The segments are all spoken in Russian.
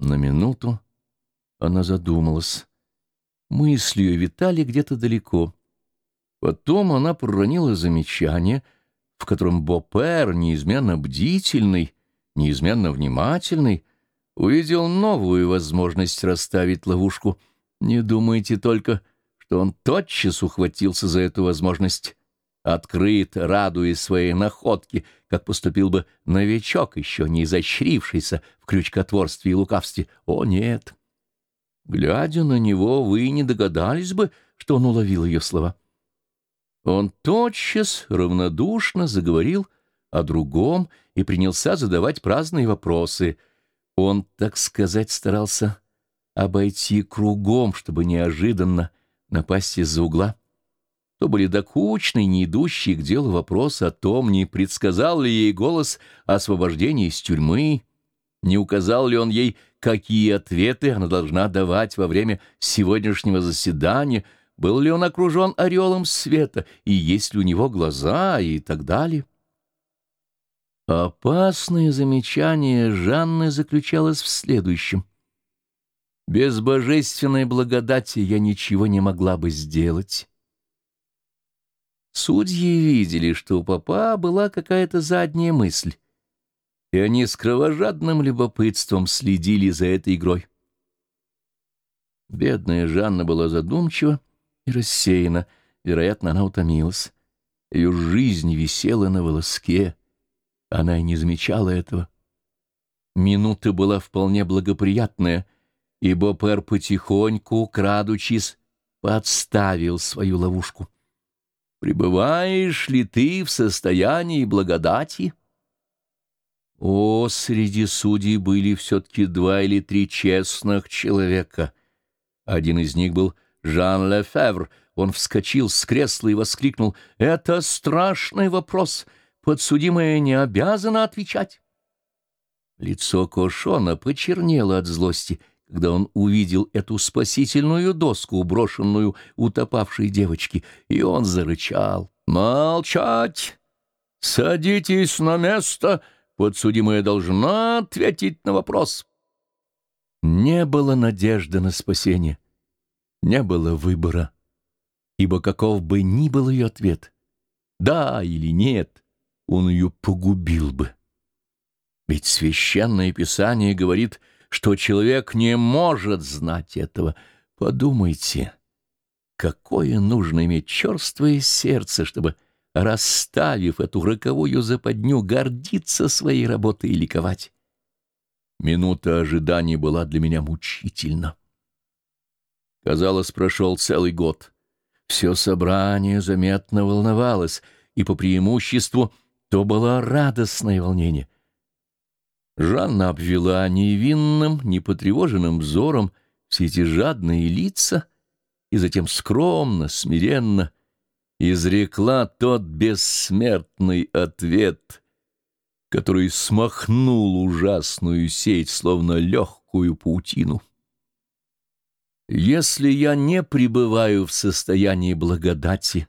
На минуту она задумалась. Мысли ее витали где-то далеко. Потом она проронила замечание, в котором Бопер, неизменно бдительный, неизменно внимательный, увидел новую возможность расставить ловушку. Не думайте только, что он тотчас ухватился за эту возможность открыт, радуясь своей находке, как поступил бы новичок, еще не изощрившийся в крючкотворстве и лукавстве. О, нет! Глядя на него, вы не догадались бы, что он уловил ее слова. Он тотчас равнодушно заговорил о другом и принялся задавать праздные вопросы. Он, так сказать, старался обойти кругом, чтобы неожиданно напасть из-за угла то были докучные, не идущие к делу вопросы о том, не предсказал ли ей голос освобождения из тюрьмы, не указал ли он ей, какие ответы она должна давать во время сегодняшнего заседания, был ли он окружен ореолом света, и есть ли у него глаза, и так далее. Опасное замечание Жанны заключалось в следующем. Без божественной благодати я ничего не могла бы сделать. Судьи видели, что у папа была какая-то задняя мысль, и они с кровожадным любопытством следили за этой игрой. Бедная Жанна была задумчива и рассеяна, вероятно, она утомилась. Ее жизнь висела на волоске, она и не замечала этого. Минута была вполне благоприятная, и Бопер потихоньку, крадучись, подставил свою ловушку. Пребываешь ли ты в состоянии благодати? О, среди судей были все-таки два или три честных человека. Один из них был Жан Лефевр. Он вскочил с кресла и воскликнул «Это страшный вопрос, подсудимая не обязана отвечать». Лицо Кошона почернело от злости, когда он увидел эту спасительную доску, брошенную утопавшей девочки, и он зарычал. «Молчать! Садитесь на место! Подсудимая должна ответить на вопрос!» Не было надежды на спасение, не было выбора, ибо каков бы ни был ее ответ, да или нет, он ее погубил бы. Ведь священное писание говорит — что человек не может знать этого. Подумайте, какое нужно иметь черствое сердце, чтобы, расставив эту роковую западню, гордиться своей работой и ликовать. Минута ожидания была для меня мучительна. Казалось, прошел целый год. Все собрание заметно волновалось, и по преимуществу то было радостное волнение — Жанна обвела невинным, непотревоженным взором все эти жадные лица и затем скромно, смиренно изрекла тот бессмертный ответ, который смахнул ужасную сеть, словно легкую паутину. «Если я не пребываю в состоянии благодати,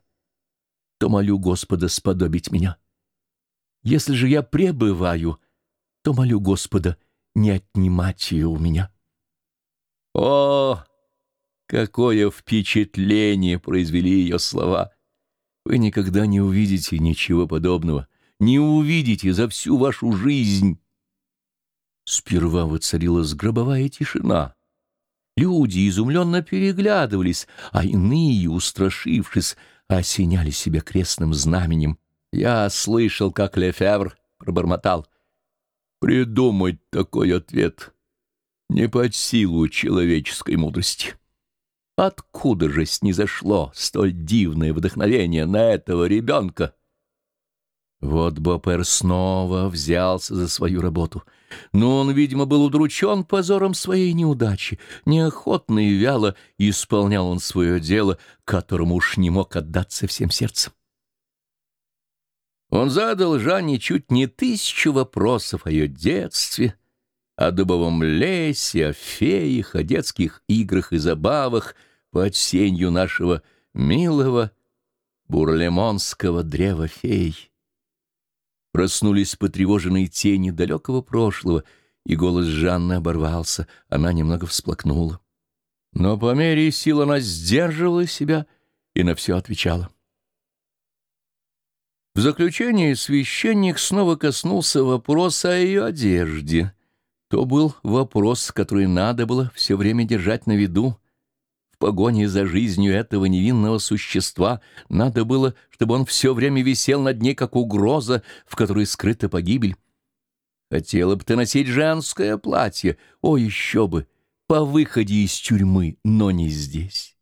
то молю Господа сподобить меня. Если же я пребываю — то молю Господа не отнимать ее у меня. О, какое впечатление произвели ее слова! Вы никогда не увидите ничего подобного, не увидите за всю вашу жизнь. Сперва воцарилась гробовая тишина. Люди изумленно переглядывались, а иные, устрашившись, осеняли себя крестным знаменем. Я слышал, как Лефевр пробормотал. Придумать такой ответ не под силу человеческой мудрости. Откуда же снизошло столь дивное вдохновение на этого ребенка? Вот Бопер снова взялся за свою работу. Но он, видимо, был удручен позором своей неудачи. Неохотно и вяло исполнял он свое дело, которому уж не мог отдаться всем сердцем. Он задал Жанне чуть не тысячу вопросов о ее детстве, о дубовом лесе, о феях, о детских играх и забавах под сенью нашего милого бурлемонского древа фей. Проснулись потревоженные тени далекого прошлого, и голос Жанны оборвался, она немного всплакнула. Но по мере сил она сдерживала себя и на все отвечала. В заключение священник снова коснулся вопроса о ее одежде. То был вопрос, который надо было все время держать на виду. В погоне за жизнью этого невинного существа надо было, чтобы он все время висел над ней, как угроза, в которой скрыта погибель. Хотела бы ты носить женское платье, о, еще бы, по выходе из тюрьмы, но не здесь.